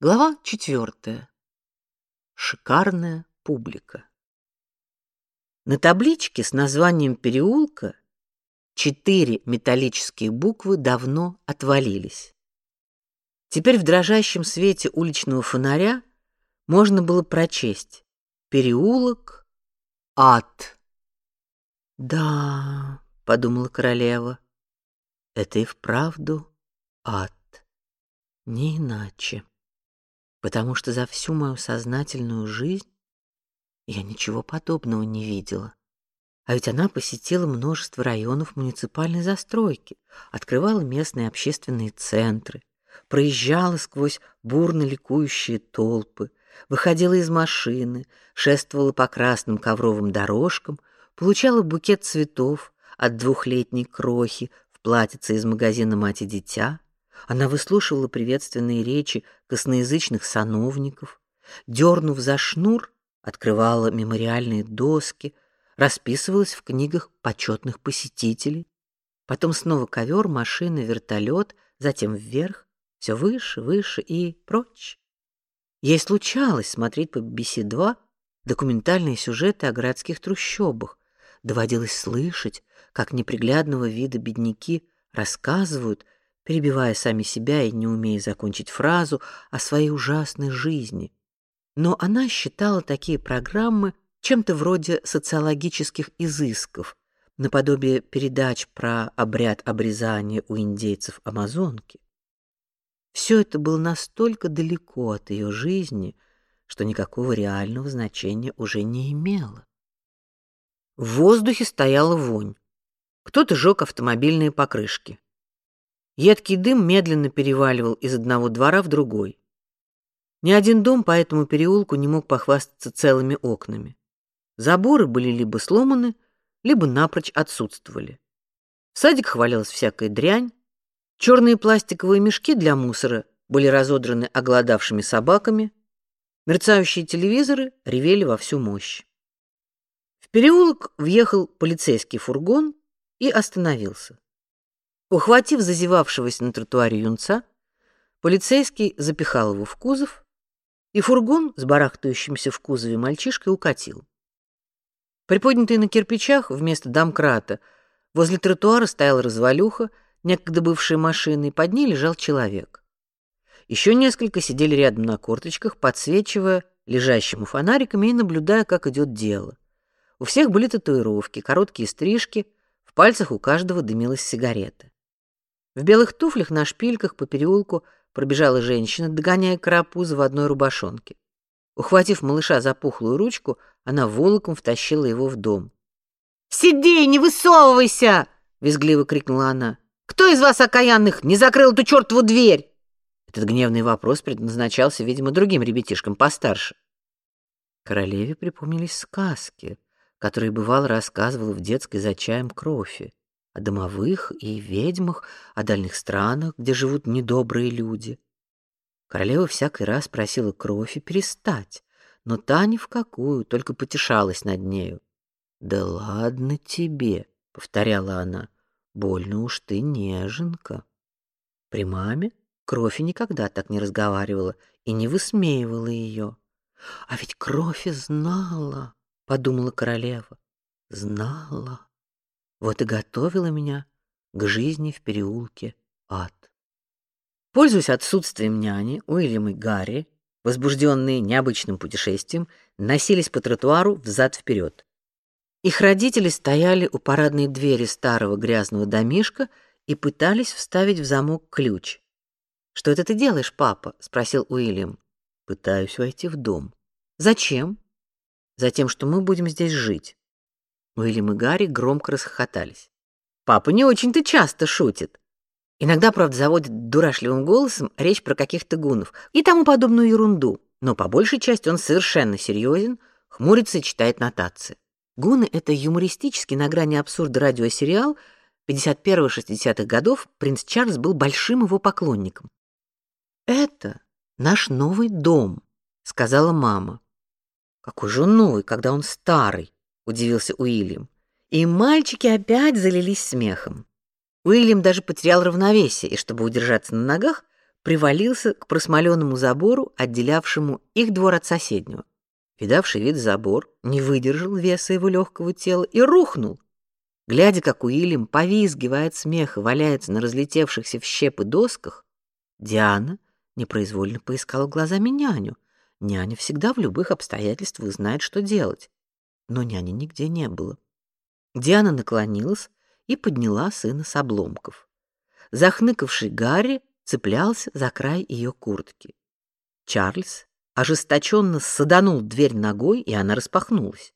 Глава четвертая. Шикарная публика. На табличке с названием переулка четыре металлические буквы давно отвалились. Теперь в дрожащем свете уличного фонаря можно было прочесть: переулок ад. Да, подумала королева. Это и вправду ад. Не иначе потому что за всю мою сознательную жизнь я ничего подобного не видела. А ведь она посетила множество районов муниципальной застройки, открывала местные общественные центры, проезжала сквозь бурно ликующие толпы, выходила из машины, шествовала по красным ковровым дорожкам, получала букет цветов от двухлетней крохи в платьице из магазина «Мать и дитя», она выслушивала приветственные речи косноязычных сановников, дернув за шнур, открывала мемориальные доски, расписывалась в книгах почетных посетителей. Потом снова ковер, машина, вертолет, затем вверх, все выше, выше и прочь. Ей случалось смотреть по BBC2 документальные сюжеты о городских трущобах. Доводилось слышать, как неприглядного вида бедняки рассказывают, перебивая сами себя и не умея закончить фразу о своей ужасной жизни. Но она считала такие программы чем-то вроде социологических изысков, наподобие передач про обряд обрезания у индейцев Амазонки. Все это было настолько далеко от ее жизни, что никакого реального значения уже не имело. В воздухе стояла вонь. Кто-то жег автомобильные покрышки. Едкий дым медленно переваливал из одного двора в другой. Ни один дом по этому переулку не мог похвастаться целыми окнами. Заборы были либо сломаны, либо напрочь отсутствовали. В садик хвалилась всякая дрянь. Черные пластиковые мешки для мусора были разодраны оголодавшими собаками. Мерцающие телевизоры ревели во всю мощь. В переулок въехал полицейский фургон и остановился. Ухватив зазевавшегося на тротуаре юнца, полицейский запихал его в кузов, и фургон с барахтающимся в кузове мальчишкой укатил. Приподнятый на кирпичах вместо домкрата возле тротуара стояла развалюха, некогда бывшая машиной, под ней лежал человек. Еще несколько сидели рядом на корточках, подсвечивая лежащему фонариками и наблюдая, как идет дело. У всех были татуировки, короткие стрижки, в пальцах у каждого дымилась сигарета. В белых туфлях на шпильках по переулку пробежала женщина, догоняя карапуза в одной рубашонке. Ухватив малыша за пухлую ручку, она волоком втащила его в дом. «Сиди, не высовывайся!» — визгливо крикнула она. «Кто из вас, окаянных, не закрыл эту чертову дверь?» Этот гневный вопрос предназначался, видимо, другим ребятишкам постарше. Королеве припомнились сказки, которые бывало рассказывала в детской за чаем Крофи о домовых и ведьмах, о дальних странах, где живут недобрые люди. Королева всякий раз просила Крофи перестать, но та ни в какую, только потешалась над нею. «Да ладно тебе», — повторяла она, — «больно уж ты неженка». При маме Крофи никогда так не разговаривала и не высмеивала ее. «А ведь Крофи знала», — подумала королева, — «знала». Вот и готовила меня к жизни в переулке ад. Пользуясь отсутствием няни, Уильям и Гарри, возбужденные необычным путешествием, носились по тротуару взад вперед. Их родители стояли у парадной двери старого грязного домишка и пытались вставить в замок ключ. Что это ты делаешь, папа? спросил Уильям. Пытаюсь войти в дом. Зачем? Затем, что мы будем здесь жить. Уильям и Гарри громко расхохотались. Папа не очень-то часто шутит. Иногда, правда, заводит дурашливым голосом речь про каких-то гунов и тому подобную ерунду, но по большей части он совершенно серьезен, хмурится и читает нотации. Гуны — это юмористический на грани абсурда радиосериал 51-60-х годов, принц Чарльз был большим его поклонником. «Это наш новый дом», — сказала мама. «Какой же он новый, когда он старый?» Удивился Уильям. И мальчики опять залились смехом. Уильям даже потерял равновесие и, чтобы удержаться на ногах, привалился к просмоленному забору, отделявшему их двор от соседнего. Видавший вид забор не выдержал веса его легкого тела и рухнул. Глядя, как Уильям, повизгивая от смеха, валяется на разлетевшихся в щепы досках, Диана непроизвольно поискала глазами няню. Няня всегда в любых обстоятельствах знает, что делать. Но няни нигде не было. Диана наклонилась и подняла сына с обломков. Захныкавший Гарри цеплялся за край ее куртки. Чарльз ожесточенно саданул дверь ногой, и она распахнулась.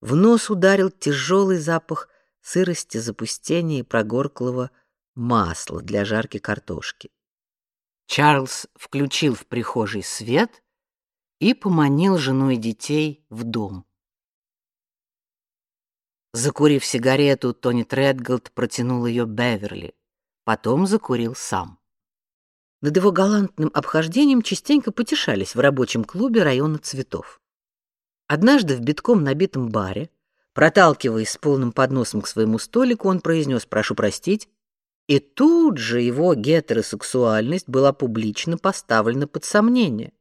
В нос ударил тяжелый запах сырости, запустения и прогорклого масла для жарки картошки. Чарльз включил в прихожей свет и поманил жену и детей в дом. Закурив сигарету, Тони Тредголд протянул ее Беверли, потом закурил сам. Над его галантным обхождением частенько потешались в рабочем клубе района цветов. Однажды в битком набитом баре, проталкиваясь с полным подносом к своему столику, он произнес «Прошу простить», и тут же его гетеросексуальность была публично поставлена под сомнение.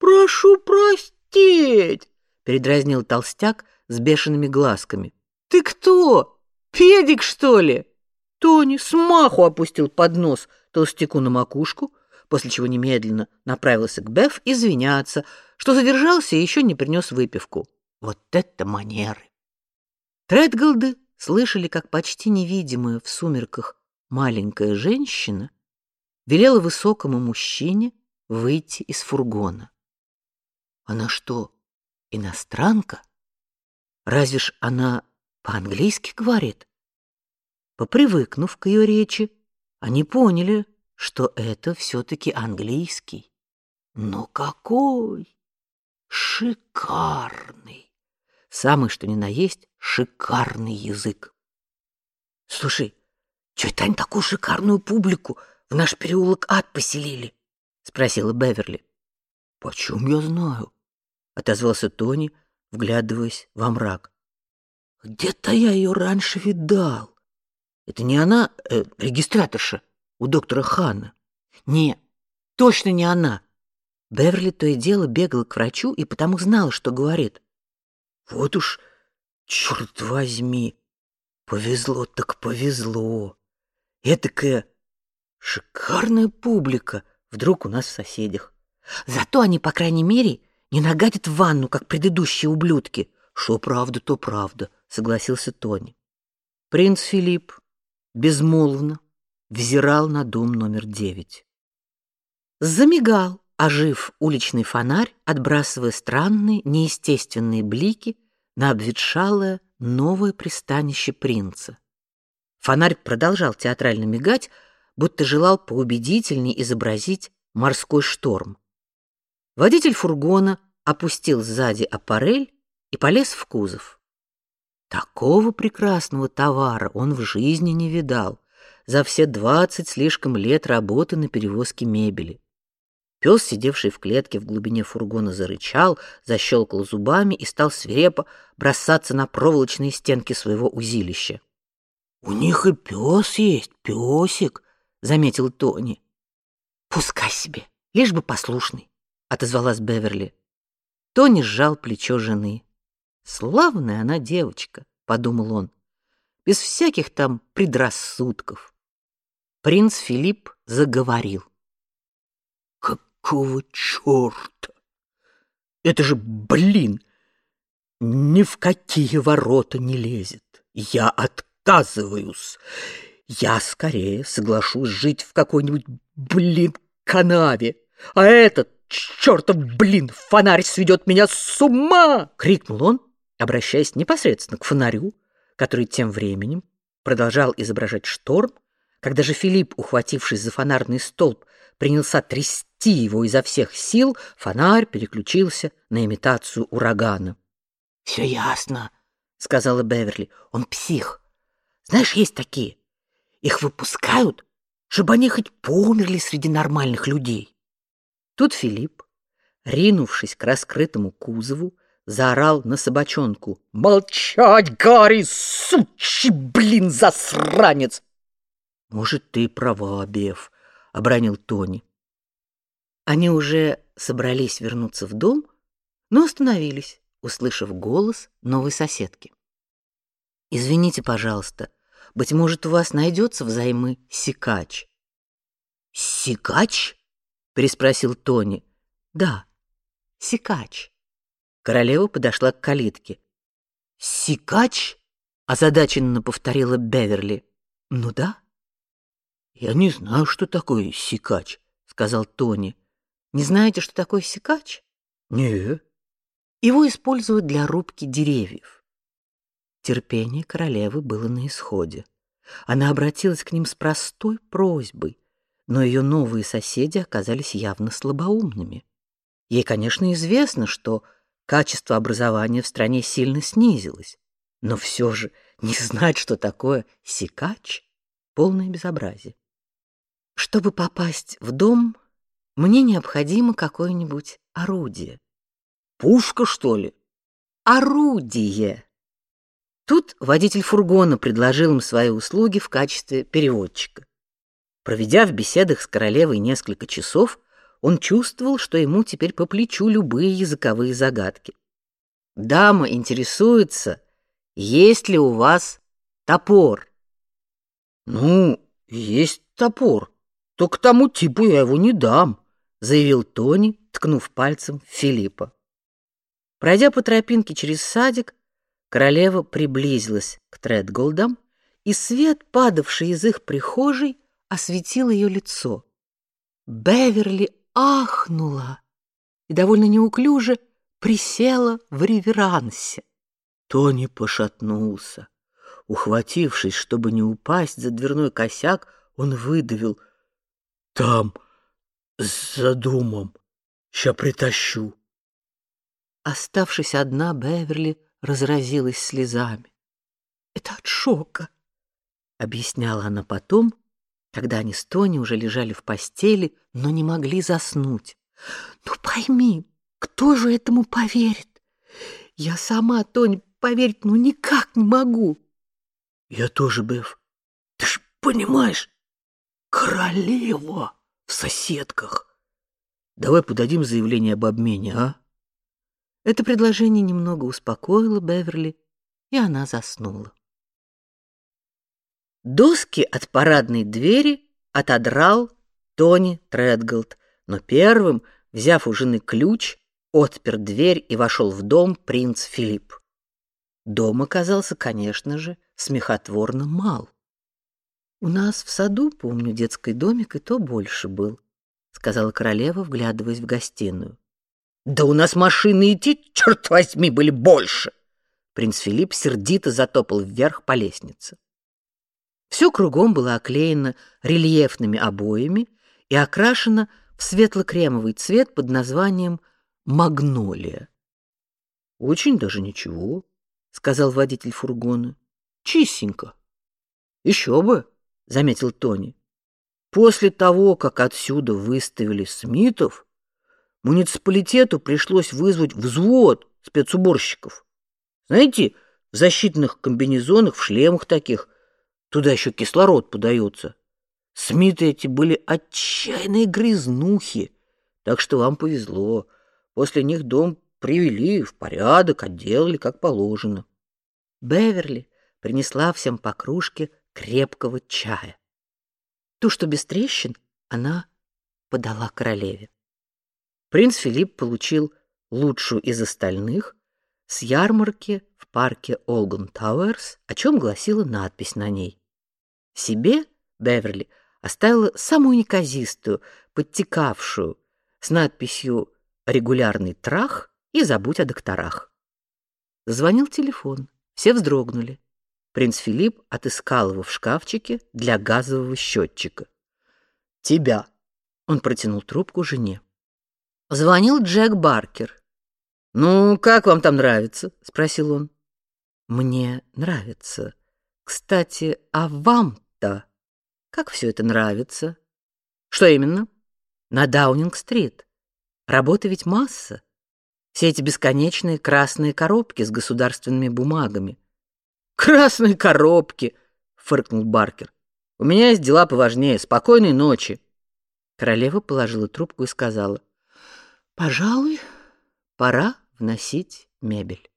«Прошу простить!» — передразнил толстяк с бешеными глазками. «Ты кто? Педик, что ли?» Тони смаху опустил поднос толстяку на макушку, после чего немедленно направился к Беф извиняться, что задержался и еще не принес выпивку. Вот это манеры! Тредголды слышали, как почти невидимая в сумерках маленькая женщина велела высокому мужчине выйти из фургона. Она что, иностранка? Разве ж она по-английски говорит? Попривыкнув к ее речи, они поняли, что это все-таки английский. Но какой! Шикарный! Самый что ни на есть шикарный язык. Слушай, что это они такую шикарную публику в наш переулок ад поселили? Спросила Беверли. Почем я знаю? Отозвался Тони, вглядываясь во мрак. Где-то я ее раньше видал. Это не она, э, регистраторша у доктора Ханна? Не, точно не она. Беверли то и дело бегала к врачу и потому знала, что говорит. Вот уж, черт возьми, повезло так повезло. Этакая шикарная публика вдруг у нас в соседях. Зато они, по крайней мере, не нагадят в ванну, как предыдущие ублюдки. Что правда, то правда, согласился Тони. Принц Филипп безмолвно взирал на дом номер девять. Замигал, ожив уличный фонарь, отбрасывая странные, неестественные блики на обветшалое новое пристанище принца. Фонарь продолжал театрально мигать, будто желал поубедительней изобразить морской шторм. Водитель фургона опустил сзади аппарель и полез в кузов. Такого прекрасного товара он в жизни не видал за все двадцать слишком лет работы на перевозке мебели. Пес, сидевший в клетке в глубине фургона, зарычал, защелкал зубами и стал свирепо бросаться на проволочные стенки своего узилища. У них и пес есть, песик, заметил Тони. Пускай себе, лишь бы послушный, отозвалась Беверли. Тони сжал плечо жены. Славная она девочка, подумал он, без всяких там предрассудков. Принц Филипп заговорил. Какого чёрта? Это же, блин, ни в какие ворота не лезет. Я от отказываюсь. Я скорее соглашусь жить в какой-нибудь, блин, канаве. А этот чертов, блин, фонарь сведет меня с ума!» — крикнул он, обращаясь непосредственно к фонарю, который тем временем продолжал изображать шторм, когда же Филипп, ухватившись за фонарный столб, принялся трясти его изо всех сил, фонарь переключился на имитацию урагана. «Все ясно», — сказала Беверли. «Он псих. Знаешь, есть такие. Их выпускают, чтобы они хоть померли среди нормальных людей. Тут Филипп, ринувшись к раскрытому кузову, заорал на собачонку. «Молчать, Гарри, сучий, блин, засранец!» «Может, ты права, Беф», — обронил Тони. Они уже собрались вернуться в дом, но остановились, услышав голос новой соседки. Извините, пожалуйста, быть может, у вас найдется взаймы сикач. Сикач? переспросил Тони. Да, сикач. Королева подошла к калитке. Сикач? озадаченно повторила Беверли. Ну да. Я не знаю, что такое сикач, сказал Тони. Не знаете, что такое сикач? Не. Его используют для рубки деревьев. Терпение королевы было на исходе. Она обратилась к ним с простой просьбой, но ее новые соседи оказались явно слабоумными. Ей, конечно, известно, что качество образования в стране сильно снизилось, но все же не знать, что такое сикач, полное безобразие. Чтобы попасть в дом, мне необходимо какое-нибудь орудие. Пушка, что ли? Орудие. Тут водитель фургона предложил им свои услуги в качестве переводчика. Проведя в беседах с королевой несколько часов, он чувствовал, что ему теперь по плечу любые языковые загадки. Дама интересуется, есть ли у вас топор. Ну, есть топор. То к тому типу я его не дам, заявил Тони, ткнув пальцем в Филиппа. Пройдя по тропинке через садик, королева приблизилась к Тредголдам, и свет, падавший из их прихожей, осветил ее лицо. Беверли ахнула и довольно неуклюже присела в реверансе. Тони пошатнулся. Ухватившись, чтобы не упасть за дверной косяк, он выдавил: "Там за домом. Ща притащу". Оставшись одна, Беверли разразилась слезами. "Это от шока", объясняла она потом, когда они с Тони уже лежали в постели, но не могли заснуть. "Ну пойми, кто же этому поверит? Я сама, Тони, поверить ну никак не могу". "Я тоже, Бев. Ты ж понимаешь, королева в соседках. Давай подадим заявление об обмене, а?" Это предложение немного успокоило Беверли, и она заснула. Доски от парадной двери отодрал Тони Тредголд, но первым, взяв у жены ключ, отпер дверь и вошел в дом принц Филипп. Дом оказался, конечно же, смехотворно мал. У нас в саду, помню, детский домик и то больше был, сказала королева, вглядываясь в гостиную. Да у нас машины идти, черт возьми, были больше. Принц Филипп сердито затопал вверх по лестнице. Все кругом было оклеено рельефными обоями и окрашено в светло-кремовый цвет под названием магнолия. Очень даже ничего, сказал водитель фургона. Чистенько. Еще бы, заметил Тони. После того, как отсюда выставили Смитов, муниципалитету пришлось вызвать взвод спецуборщиков. Знаете, в защитных комбинезонах, в шлемах таких. Туда еще кислород подается. Смиты эти были отчаянные грязнухи, так что вам повезло. После них дом привели в порядок, отделали как положено. Беверли принесла всем по кружке крепкого чая. Ту, что без трещин, она подала королеве. Принц Филипп получил лучшую из остальных с ярмарки в парке Олгон Тауэрс, о чем гласила надпись на ней. Себе Беверли оставила самую неказистую, подтекавшую, с надписью «Регулярный трах» и «Забудь о докторах». Звонил телефон, все вздрогнули. Принц Филипп отыскал его в шкафчике для газового счетчика. «Тебя!» — он протянул трубку жене. Звонил Джек Баркер. «Ну, как вам там нравится?» — спросил он. «Мне нравится. Кстати, а вам-то как все это нравится?» «Что именно?» «На Даунинг-стрит. Работы ведь масса. Все эти бесконечные красные коробки с государственными бумагами». «Красные коробки!» — фыркнул Баркер. «У меня есть дела поважнее. Спокойной ночи». Королева положила трубку и сказала: "Пожалуй, пора вносить мебель".